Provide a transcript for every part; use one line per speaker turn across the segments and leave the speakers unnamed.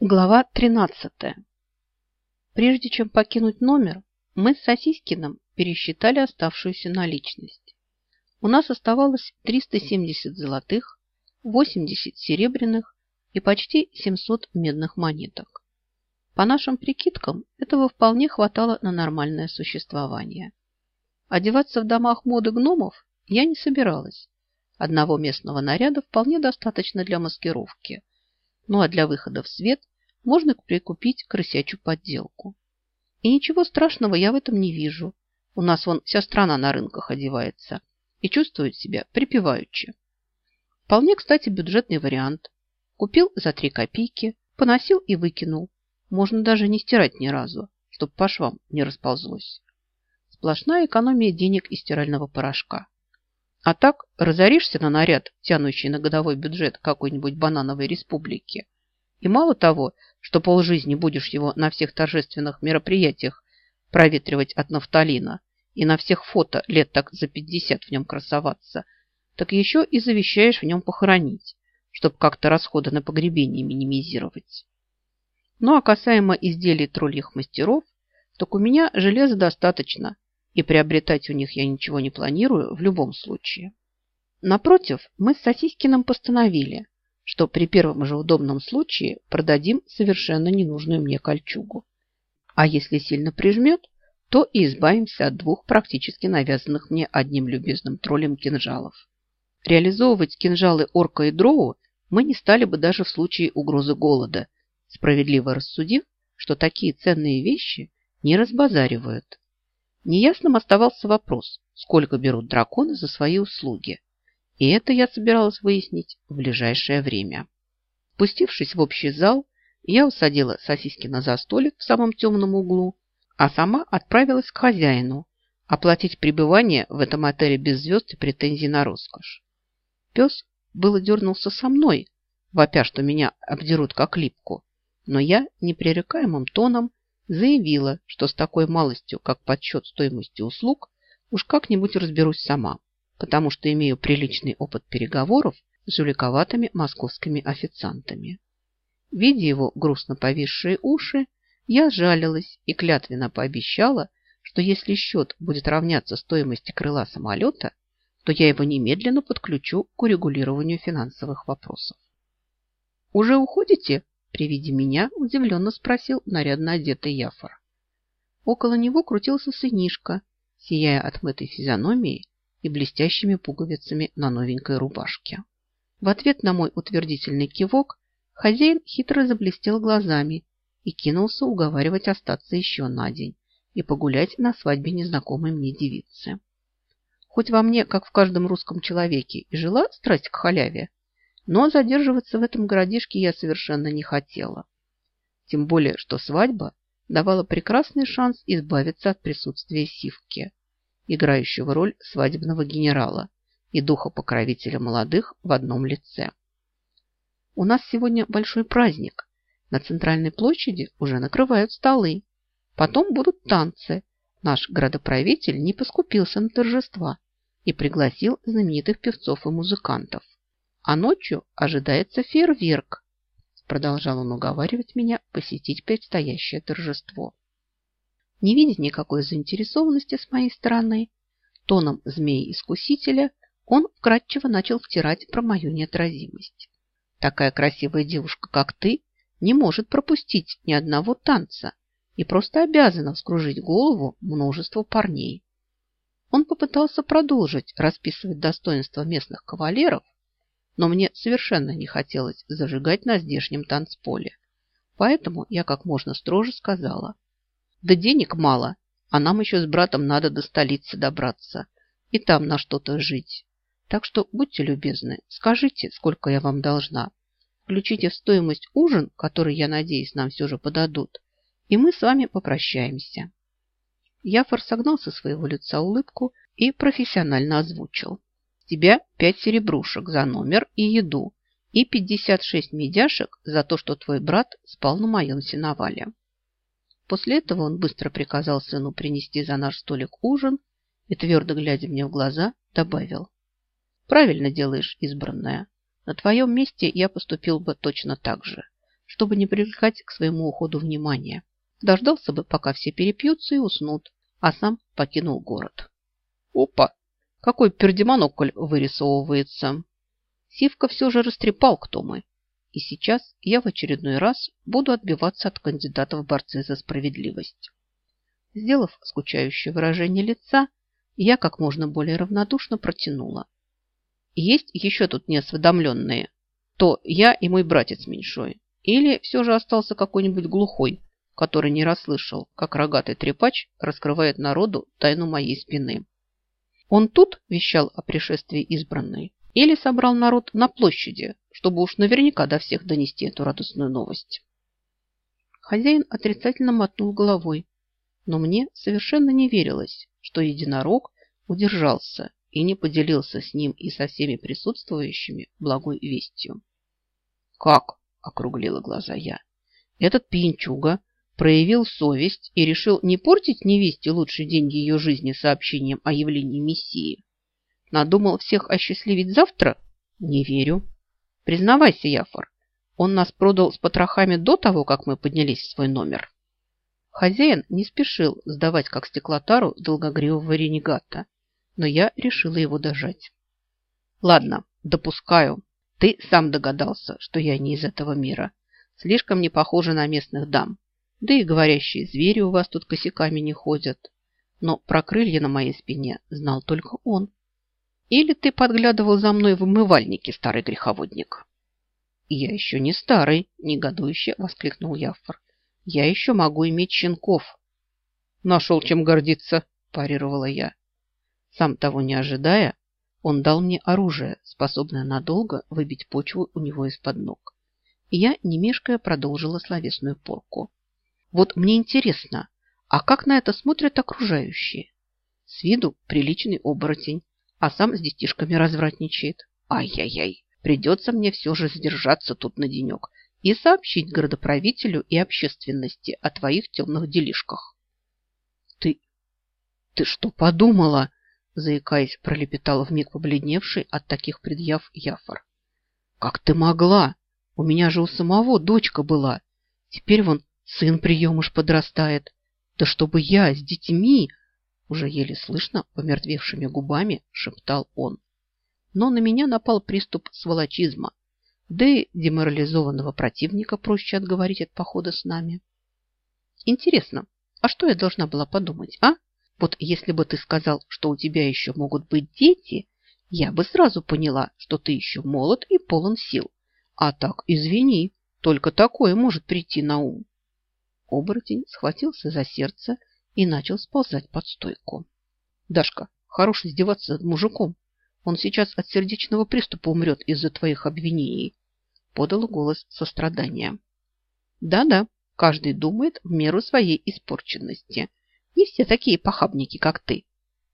Глава 13. Прежде чем покинуть номер, мы с Сосискиным пересчитали оставшуюся наличность. У нас оставалось 370 золотых, 80 серебряных и почти 700 медных монеток. По нашим прикидкам, этого вполне хватало на нормальное существование. Одеваться в домах моды гномов я не собиралась. Одного местного наряда вполне достаточно для маскировки. Ну а для выхода в свет можно прикупить крысячую подделку. И ничего страшного я в этом не вижу. У нас вон вся страна на рынках одевается и чувствует себя припеваючи. Вполне, кстати, бюджетный вариант. Купил за три копейки, поносил и выкинул. Можно даже не стирать ни разу, чтобы по швам не расползлось. Сплошная экономия денег и стирального порошка. А так разоришься на наряд, тянущий на годовой бюджет какой-нибудь банановой республики. И мало того, что полжизни будешь его на всех торжественных мероприятиях проветривать от нафталина и на всех фото лет так за 50 в нем красоваться, так еще и завещаешь в нем похоронить, чтобы как-то расходы на погребение минимизировать. Ну а касаемо изделий тролльих мастеров, так у меня железа достаточно, и приобретать у них я ничего не планирую в любом случае. Напротив, мы с Сосискиным постановили, что при первом же удобном случае продадим совершенно ненужную мне кольчугу. А если сильно прижмет, то и избавимся от двух практически навязанных мне одним любезным троллем кинжалов. Реализовывать кинжалы орка и дроу мы не стали бы даже в случае угрозы голода, справедливо рассудив, что такие ценные вещи не разбазаривают. Неясным оставался вопрос, сколько берут драконы за свои услуги. И это я собиралась выяснить в ближайшее время. Спустившись в общий зал, я усадила Сосискина за столик в самом темном углу, а сама отправилась к хозяину оплатить пребывание в этом отеле без звезд и претензий на роскошь. Пес было дернулся со мной, вопя, что меня обдерут как липку, но я непререкаемым тоном заявила, что с такой малостью, как подсчет стоимости услуг, уж как-нибудь разберусь сама потому что имею приличный опыт переговоров с жуликоватыми московскими официантами. Видя его грустно повисшие уши, я жалилась и клятвенно пообещала, что если счет будет равняться стоимости крыла самолета, то я его немедленно подключу к урегулированию финансовых вопросов. «Уже уходите?» – при виде меня удивленно спросил нарядно одетый Яфор. Около него крутился сынишка, сияя отмытой физиономией и блестящими пуговицами на новенькой рубашке. В ответ на мой утвердительный кивок хозяин хитро заблестел глазами и кинулся уговаривать остаться еще на день и погулять на свадьбе незнакомой мне девицы. Хоть во мне, как в каждом русском человеке, и жила страсть к халяве, но задерживаться в этом городишке я совершенно не хотела. Тем более, что свадьба давала прекрасный шанс избавиться от присутствия сивки играющего роль свадебного генерала и духа-покровителя молодых в одном лице. У нас сегодня большой праздник. На центральной площади уже накрывают столы. Потом будут танцы. Наш градоправитель не поскупился на торжества и пригласил знаменитых певцов и музыкантов. А ночью ожидается фейерверк. Продолжал он уговаривать меня посетить предстоящее торжество. Не видя никакой заинтересованности с моей стороны, тоном змеи-искусителя он вкратчиво начал втирать про мою неотразимость. Такая красивая девушка, как ты, не может пропустить ни одного танца и просто обязана вскружить голову множеству парней. Он попытался продолжить расписывать достоинства местных кавалеров, но мне совершенно не хотелось зажигать на здешнем танцполе. Поэтому я как можно строже сказала – да денег мало, а нам еще с братом надо до столицы добраться и там на что-то жить. Так что будьте любезны, скажите, сколько я вам должна. Включите в стоимость ужин, который, я надеюсь, нам все же подадут, и мы с вами попрощаемся. Яфор согнал со своего лица улыбку и профессионально озвучил. Тебя пять серебрушек за номер и еду и пятьдесят шесть медяшек за то, что твой брат спал на моем сеновале. После этого он быстро приказал сыну принести за наш столик ужин и, твердо глядя мне в глаза, добавил. «Правильно делаешь, избранная. На твоем месте я поступил бы точно так же. чтобы не привлекать к своему уходу внимания. Дождался бы, пока все перепьются и уснут, а сам покинул город. Опа! Какой пердемонокль вырисовывается! Сивка все же растрепал, кто мы. И сейчас я в очередной раз буду отбиваться от кандидатов в борцы за справедливость. Сделав скучающее выражение лица, я как можно более равнодушно протянула. Есть еще тут неосведомленные. То я и мой братец меньшой. Или все же остался какой-нибудь глухой, который не расслышал, как рогатый трепач раскрывает народу тайну моей спины. Он тут вещал о пришествии избранной или собрал народ на площади, чтобы уж наверняка до всех донести эту радостную новость. Хозяин отрицательно мотнул головой, но мне совершенно не верилось, что единорог удержался и не поделился с ним и со всеми присутствующими благой вестью. «Как?» – округлила глаза я. «Этот пьянчуга проявил совесть и решил не портить невесте лучший день ее жизни сообщением о явлении Мессии. Надумал всех осчастливить завтра? Не верю. Признавайся, Яфор, он нас продал с потрохами до того, как мы поднялись в свой номер». Хозяин не спешил сдавать как стеклотару долгогривого ренегата, но я решила его дожать. Ладно, допускаю. Ты сам догадался, что я не из этого мира. Слишком не похожа на местных дам. Да и говорящие звери у вас тут косяками не ходят. Но про крылья на моей спине знал только он. Или ты подглядывал за мной в умывальнике, старый греховодник? Я еще не старый, негодующе воскликнул Яффор. Я еще могу иметь щенков. Нашел чем гордиться, парировала я. Сам того не ожидая, он дал мне оружие, способное надолго выбить почву у него из-под ног. И я, не мешкая, продолжила словесную порку. Вот мне интересно, а как на это смотрят окружающие? С виду приличный оборотень, а сам с детишками развратничает. Ай-яй-яй, придется мне все же задержаться тут на денек и сообщить городоправителю и общественности о твоих темных делишках. Ты... ты что подумала? заикаясь, пролепетала вмиг побледневший от таких предъяв Яфор. «Как ты могла? У меня же у самого дочка была. Теперь вон сын приемыш подрастает. Да чтобы я с детьми...» Уже еле слышно, помертвевшими губами, шептал он. Но на меня напал приступ сволочизма. Да и деморализованного противника проще отговорить от похода с нами. Интересно, а что я должна была подумать, а? Вот если бы ты сказал, что у тебя еще могут быть дети, я бы сразу поняла, что ты еще молод и полон сил. А так, извини, только такое может прийти на ум. Оборотень схватился за сердце и начал сползать под стойку. Дашка, хорош издеваться над мужиком. Он сейчас от сердечного приступа умрет из-за твоих обвинений. Подал голос сострадания. Да-да, каждый думает в меру своей испорченности. Не все такие похабники, как ты.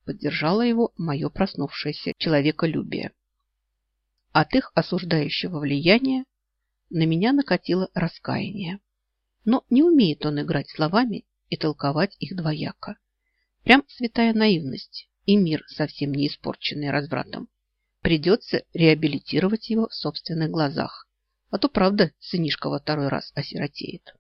Поддержала его мое проснувшееся человеколюбие. От их осуждающего влияния на меня накатило раскаяние. Но не умеет он играть словами и толковать их двояко. Прям святая наивность и мир, совсем не испорченный развратом. Придется реабилитировать его в собственных глазах. А то, правда, сынишка во второй раз осиротеет.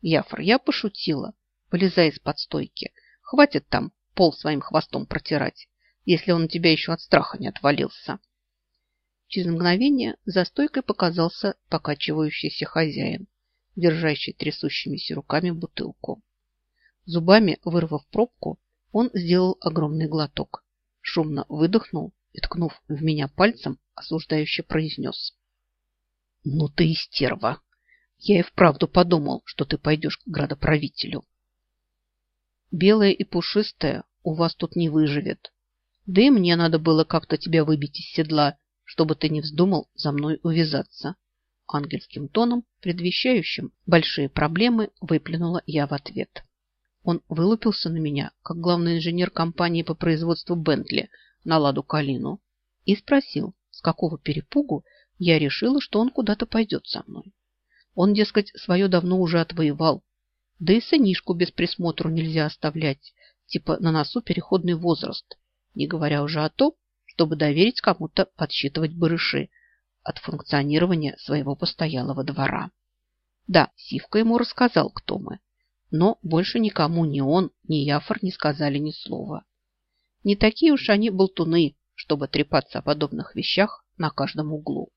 Яфр, я пошутила вылезай из-под стойки. Хватит там пол своим хвостом протирать, если он у тебя еще от страха не отвалился. Через мгновение за стойкой показался покачивающийся хозяин, держащий трясущимися руками бутылку. Зубами вырвав пробку, он сделал огромный глоток, шумно выдохнул и, ткнув в меня пальцем, осуждающе произнес. «Ну ты и стерва! Я и вправду подумал, что ты пойдешь к градоправителю. Белая и пушистая у вас тут не выживет. Да и мне надо было как-то тебя выбить из седла, чтобы ты не вздумал за мной увязаться. Ангельским тоном, предвещающим большие проблемы, выплюнула я в ответ. Он вылупился на меня, как главный инженер компании по производству Бентли на Ладу Калину, и спросил, с какого перепугу я решила, что он куда-то пойдет со мной. Он, дескать, свое давно уже отвоевал, да и сынишку без присмотру нельзя оставлять, типа на носу переходный возраст, не говоря уже о том, чтобы доверить кому-то подсчитывать барыши от функционирования своего постоялого двора. Да, Сивка ему рассказал, кто мы. Но больше никому ни он, ни Яфор не сказали ни слова. Не такие уж они болтуны, чтобы трепаться о подобных вещах на каждом углу.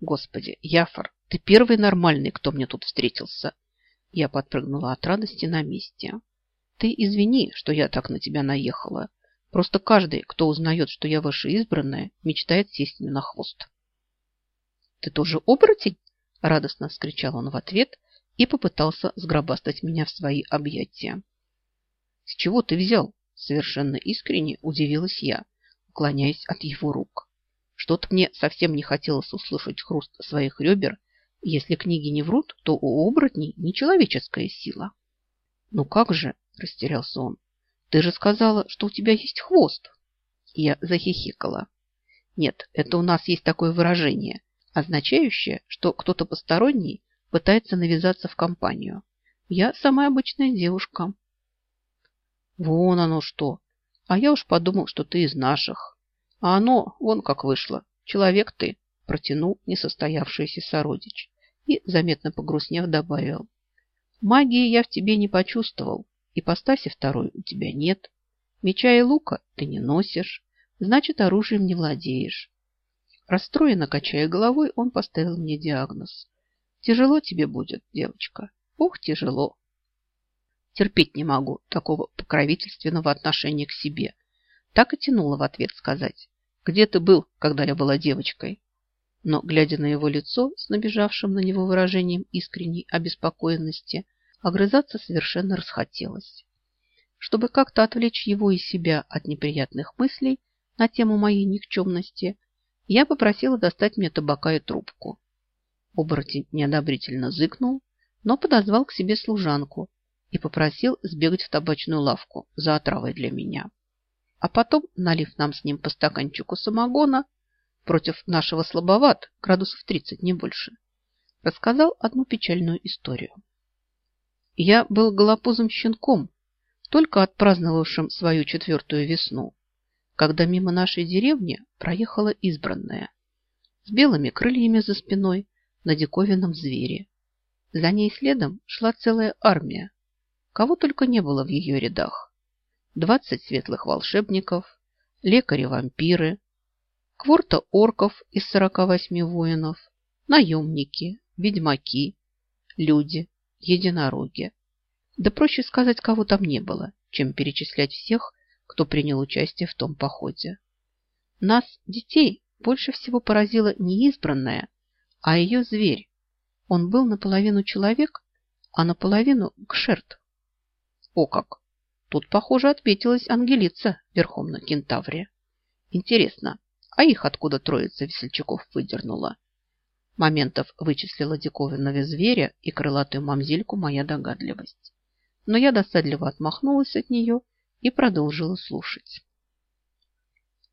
Господи, Яфор, ты первый нормальный, кто мне тут встретился. Я подпрыгнула от радости на месте. Ты извини, что я так на тебя наехала. Просто каждый, кто узнает, что я ваша избранная, мечтает сесть мне на хвост. Ты тоже оборотень? Радостно вскричал он в ответ и попытался сгробастать меня в свои объятия. С чего ты взял? Совершенно искренне удивилась я, уклоняясь от его рук. Что-то мне совсем не хотелось услышать хруст своих ребер. Если книги не врут, то у оборотней нечеловеческая сила. Ну как же, растерялся он. Ты же сказала, что у тебя есть хвост. Я захихикала. Нет, это у нас есть такое выражение, означающее, что кто-то посторонний пытается навязаться в компанию. Я самая обычная девушка. Вон оно что. А я уж подумал, что ты из наших. А оно вон как вышло. Человек ты, протянул несостоявшийся сородич. И, заметно погрустнев, добавил. Магии я в тебе не почувствовал. Ипостаси второй у тебя нет. Меча и лука ты не носишь. Значит, оружием не владеешь. Расстроенно качая головой, он поставил мне диагноз. Тяжело тебе будет, девочка. Ух, тяжело. Терпеть не могу такого покровительственного отношения к себе. Так и тянула в ответ сказать. Где ты был, когда я была девочкой? Но, глядя на его лицо с набежавшим на него выражением искренней обеспокоенности, огрызаться совершенно расхотелось. Чтобы как-то отвлечь его и себя от неприятных мыслей на тему моей никчемности, я попросила достать мне табака и трубку. Оборотень неодобрительно зыкнул, но подозвал к себе служанку и попросил сбегать в табачную лавку за отравой для меня. А потом, налив нам с ним по стаканчику самогона, против нашего слабоват, градусов 30, не больше, рассказал одну печальную историю. Я был голопузым щенком, только отпраздновавшим свою четвертую весну, когда мимо нашей деревни проехала избранная с белыми крыльями за спиной на диковинном звере. За ней следом шла целая армия. Кого только не было в ее рядах. Двадцать светлых волшебников, лекари-вампиры, кворта орков из сорока восьми воинов, наемники, ведьмаки, люди, единороги. Да проще сказать, кого там не было, чем перечислять всех, кто принял участие в том походе. Нас, детей, больше всего поразила не избранная, а ее зверь. Он был наполовину человек, а наполовину кшерт. О как! Тут, похоже, отметилась Ангелица верхом на кентавре. Интересно, а их откуда троица весельчаков выдернула? Моментов вычислила диковинного зверя и крылатую мамзельку моя догадливость. Но я досадливо отмахнулась от нее и продолжила слушать.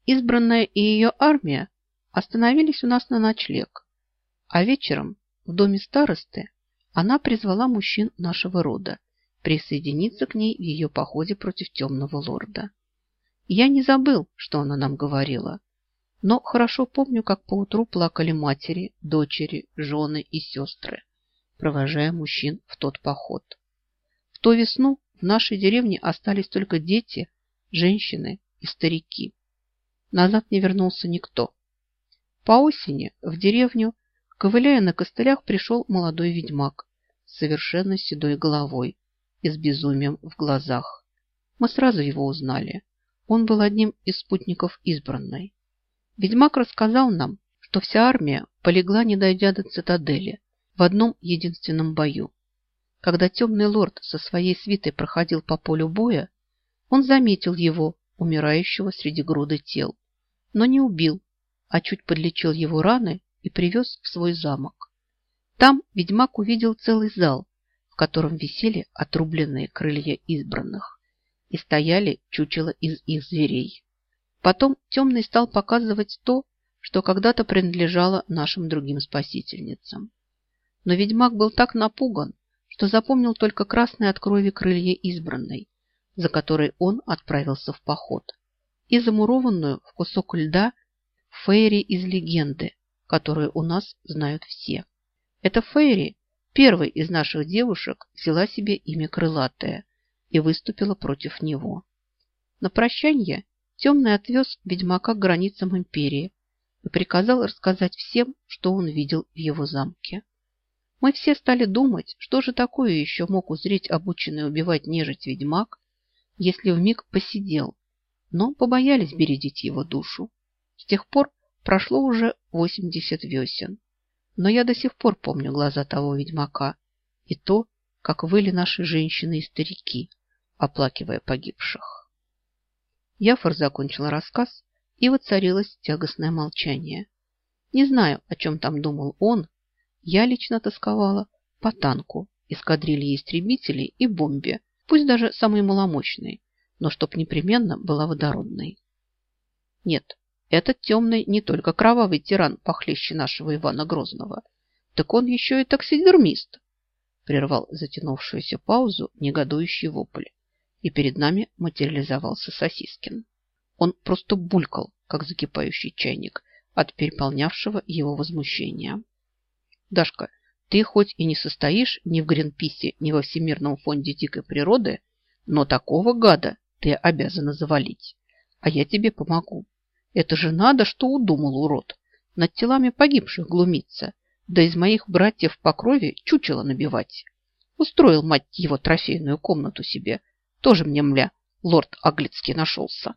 Избранная и ее армия остановились у нас на ночлег. А вечером в доме старосты она призвала мужчин нашего рода присоединиться к ней в ее походе против темного лорда. Я не забыл, что она нам говорила, но хорошо помню, как поутру плакали матери, дочери, жены и сестры, провожая мужчин в тот поход. В ту весну в нашей деревне остались только дети, женщины и старики. Назад не вернулся никто. По осени в деревню Ковыляя на костылях, пришел молодой ведьмак с совершенно седой головой и с безумием в глазах. Мы сразу его узнали. Он был одним из спутников избранной. Ведьмак рассказал нам, что вся армия полегла, не дойдя до цитадели, в одном единственном бою. Когда темный лорд со своей свитой проходил по полю боя, он заметил его, умирающего среди груды тел, но не убил, а чуть подлечил его раны и привез в свой замок. Там ведьмак увидел целый зал, в котором висели отрубленные крылья избранных и стояли чучело из их зверей. Потом темный стал показывать то, что когда-то принадлежало нашим другим спасительницам. Но ведьмак был так напуган, что запомнил только красные от крови крылья избранной, за которой он отправился в поход, и замурованную в кусок льда Фейри из легенды, которую у нас знают все. Это Фейри первой из наших девушек взяла себе имя Крылатая и выступила против него. На прощание Темный отвез ведьмака к границам империи и приказал рассказать всем, что он видел в его замке. Мы все стали думать, что же такое еще мог узреть обученный убивать нежить ведьмак, если вмиг посидел, но побоялись бередить его душу. С тех пор прошло уже 80 весен. Но я до сих пор помню глаза того ведьмака и то, как выли наши женщины и старики, оплакивая погибших. Яфор закончил рассказ, и воцарилось тягостное молчание. Не знаю, о чем там думал он. Я лично тосковала по танку, эскадрилье истребителей и бомбе, пусть даже самой маломощной, но чтоб непременно была водородной. Нет, этот темный не только кровавый тиран похлеще нашего Ивана Грозного, так он еще и таксидермист. Прервал затянувшуюся паузу негодующий вопль, и перед нами материализовался Сосискин. Он просто булькал, как закипающий чайник, от переполнявшего его возмущения. «Дашка, ты хоть и не состоишь ни в Гринписе, ни во Всемирном фонде дикой природы, но такого гада ты обязана завалить, а я тебе помогу. Это же надо, что удумал урод. Над телами погибших глумиться. Да из моих братьев по крови чучело набивать. Устроил, мать его, трофейную комнату себе. Тоже мне, мля, лорд Аглицкий нашелся.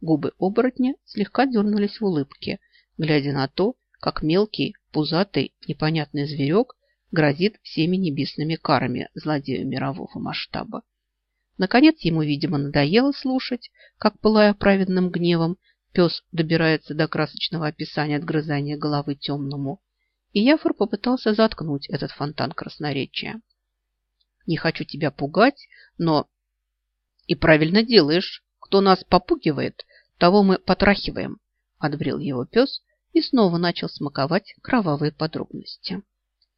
Губы оборотня слегка дернулись в улыбке, глядя на то, как мелкий, пузатый, непонятный зверек грозит всеми небесными карами злодею мирового масштаба. Наконец ему, видимо, надоело слушать, как, пылая праведным гневом, Пес добирается до красочного описания отгрызания головы темному, и Яфор попытался заткнуть этот фонтан красноречия. «Не хочу тебя пугать, но...» «И правильно делаешь. Кто нас попугивает, того мы потрахиваем», — отбрил его пес и снова начал смаковать кровавые подробности.